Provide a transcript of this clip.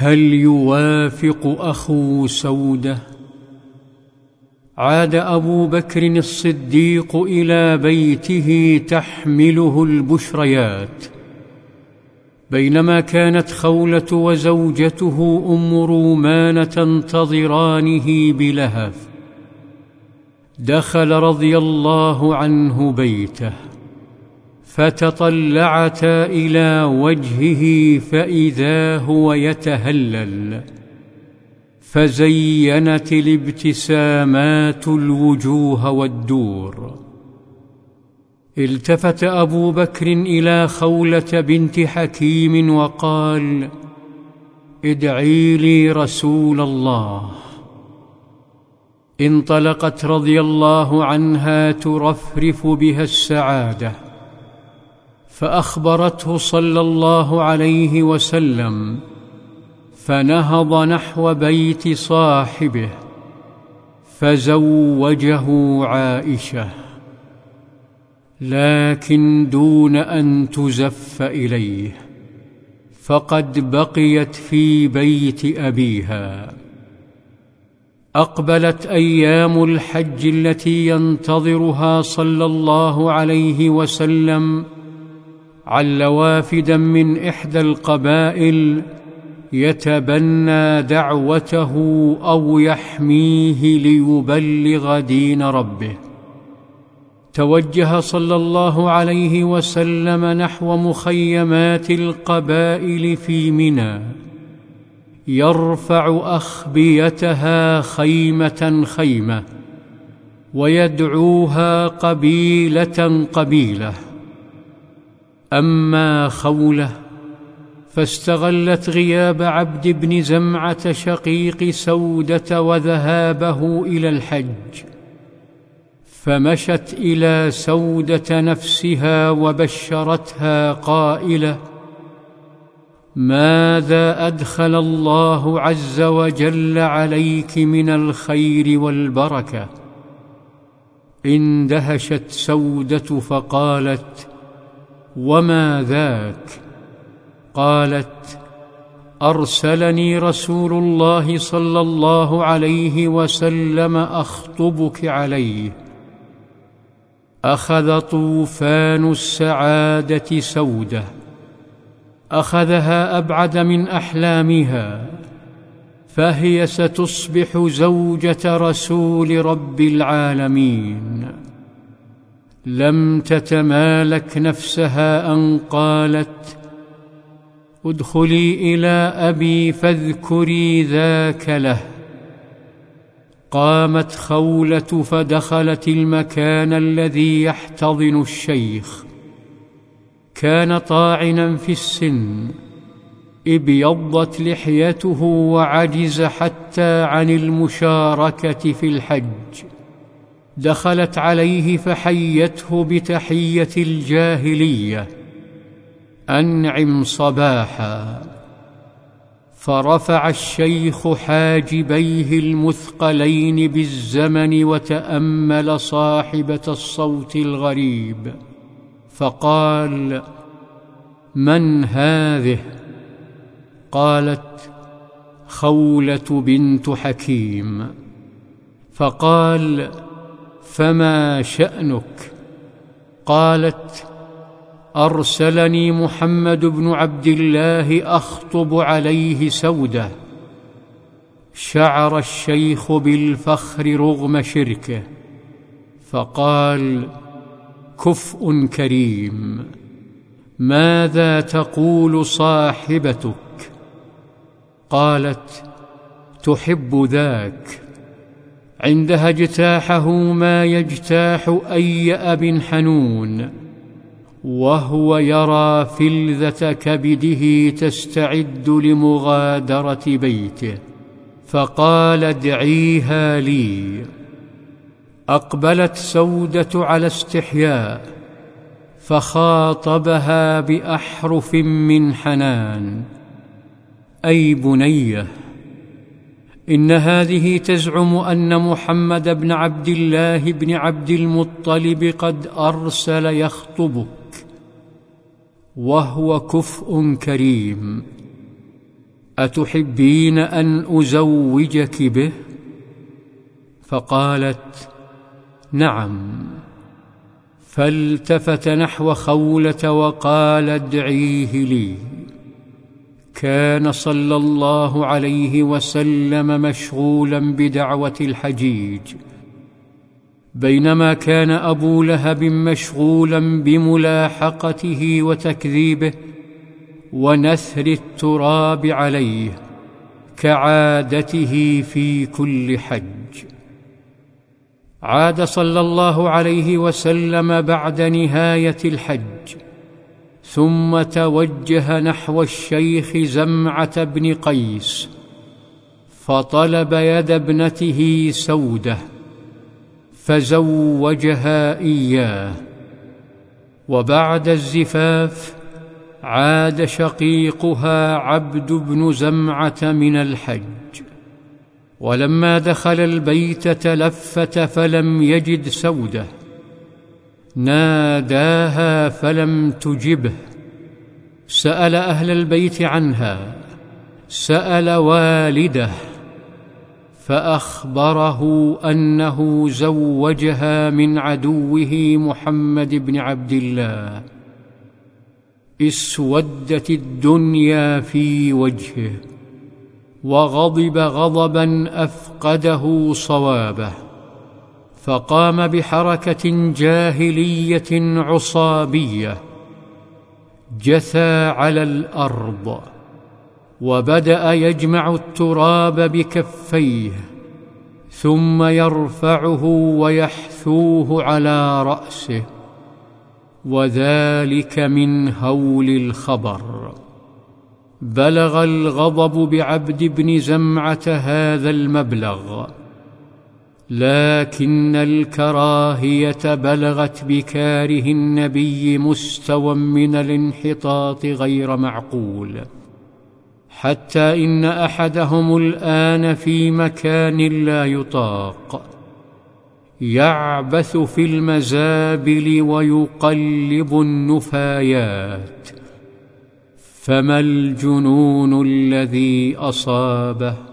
هل يوافق أخو سودة؟ عاد أبو بكر الصديق إلى بيته تحمله البشريات. بينما كانت خولة وزوجته أم رومان تنتظرانه بلهف دخل رضي الله عنه بيته. فتطلعتا إلى وجهه فإذا هو يتهلل فزينت الابتسامات الوجوه والدور. التفت أبو بكر إلى خولة بنت حكيم وقال ادعي لي رسول الله. انطلقت رضي الله عنها ترفرف بها السعادة. فأخبرته صلى الله عليه وسلم فنهض نحو بيت صاحبه فزوجه عائشة. لكن دون أن تزف إليه فقد بقيت في بيت أبيها. أقبلت أيام الحج التي ينتظرها صلى الله عليه وسلم عل وافدا من إحدى القبائل يتبنى دعوته أو يحميه ليبلغ دين ربه. توجه صلى الله عليه وسلم نحو مخيمات القبائل في منى. يرفع أخبيتها خيمة خيمة ويدعوها قبيلة قبيلة. أما خوله فاستغلت غياب عبد بن زمعة شقيق سودة وذهابه إلى الحج فمشت إلى سودة نفسها وبشرتها قائلة ماذا أدخل الله عز وجل عليك من الخير والبركة؟ اندهشت سودة فقالت وما ذاك قالت أرسلني رسول الله صلى الله عليه وسلم أخطبك عليه أخذ طوفان السعادة سودة أخذها أبعد من أحلامها فهي ستصبح زوجة رسول رب العالمين لم تتمالك نفسها أن قالت ادخلي إلى أبي فاذكري ذاك له. قامت خولة فدخلت المكان الذي يحتضن الشيخ. كان طاعنا في السن ابيضت لحيته وعجز حتى عن المشاركة في الحج. دخلت عليه فحيته بتحية الجاهلية. أنعم صباحا. فرفع الشيخ حاجبيه المثقلين بالزمن وتأمل صاحبة الصوت الغريب. فقال من هذه؟ قالت خولة بنت حكيم. فقال فما شأنك؟ قالت أرسلني محمد بن عبد الله أخطب عليه سودة. شعر الشيخ بالفخر رغم شركه فقال كفء كريم. ماذا تقول صاحبتك؟ قالت تحب ذاك. عندها اجتاحه ما يجتاح أي أب حنون وهو يرى فلذة كبده تستعد لمغادرة بيته فقال ادعيها لي. أقبلت سودة على استحياء فخاطبها بأحرف من حنان أي بنية إن هذه تزعم أن محمد بن عبد الله بن عبد المطلب قد أرسل يخطبك وهو كفء كريم. أتحبين أن أزوجك به؟ فقالت نعم. فالتفت نحو خولة وقال ادعيه لي. كان صلى الله عليه وسلم مشغولا بدعوة الحجيج. بينما كان أبو لهب مشغولا بملاحقته وتكذيبه ونثر التراب عليه كعادته في كل حج. عاد صلى الله عليه وسلم بعد نهاية الحج. ثم توجه نحو الشيخ زمعة بن قيس فطلب يد ابنته سودة فزوجها إياه وبعد الزفاف عاد شقيقها عبد بن زمعة من الحج ولما دخل البيت تلفت فلم يجد سودة. ناداها فلم تجبه. سأل أهل البيت عنها سأل والده فأخبره أنه زوجها من عدوه محمد بن عبد الله. اسودت الدنيا في وجهه وغضب غضبا أفقده صوابه. فقام بحركة جاهلية عصابية جثى على الأرض وبدأ يجمع التراب بكفيه ثم يرفعه ويحثوه على رأسه وذلك من هول الخبر. بلغ الغضب بعبد بن زمعة هذا المبلغ. لكن الكراهية بلغت بكاره النبي مستوى من الانحطاط غير معقول. حتى إن أحدهم الآن في مكان لا يطاق يعبث في المزابل ويقلب النفايات. فما الجنون الذي أصابه؟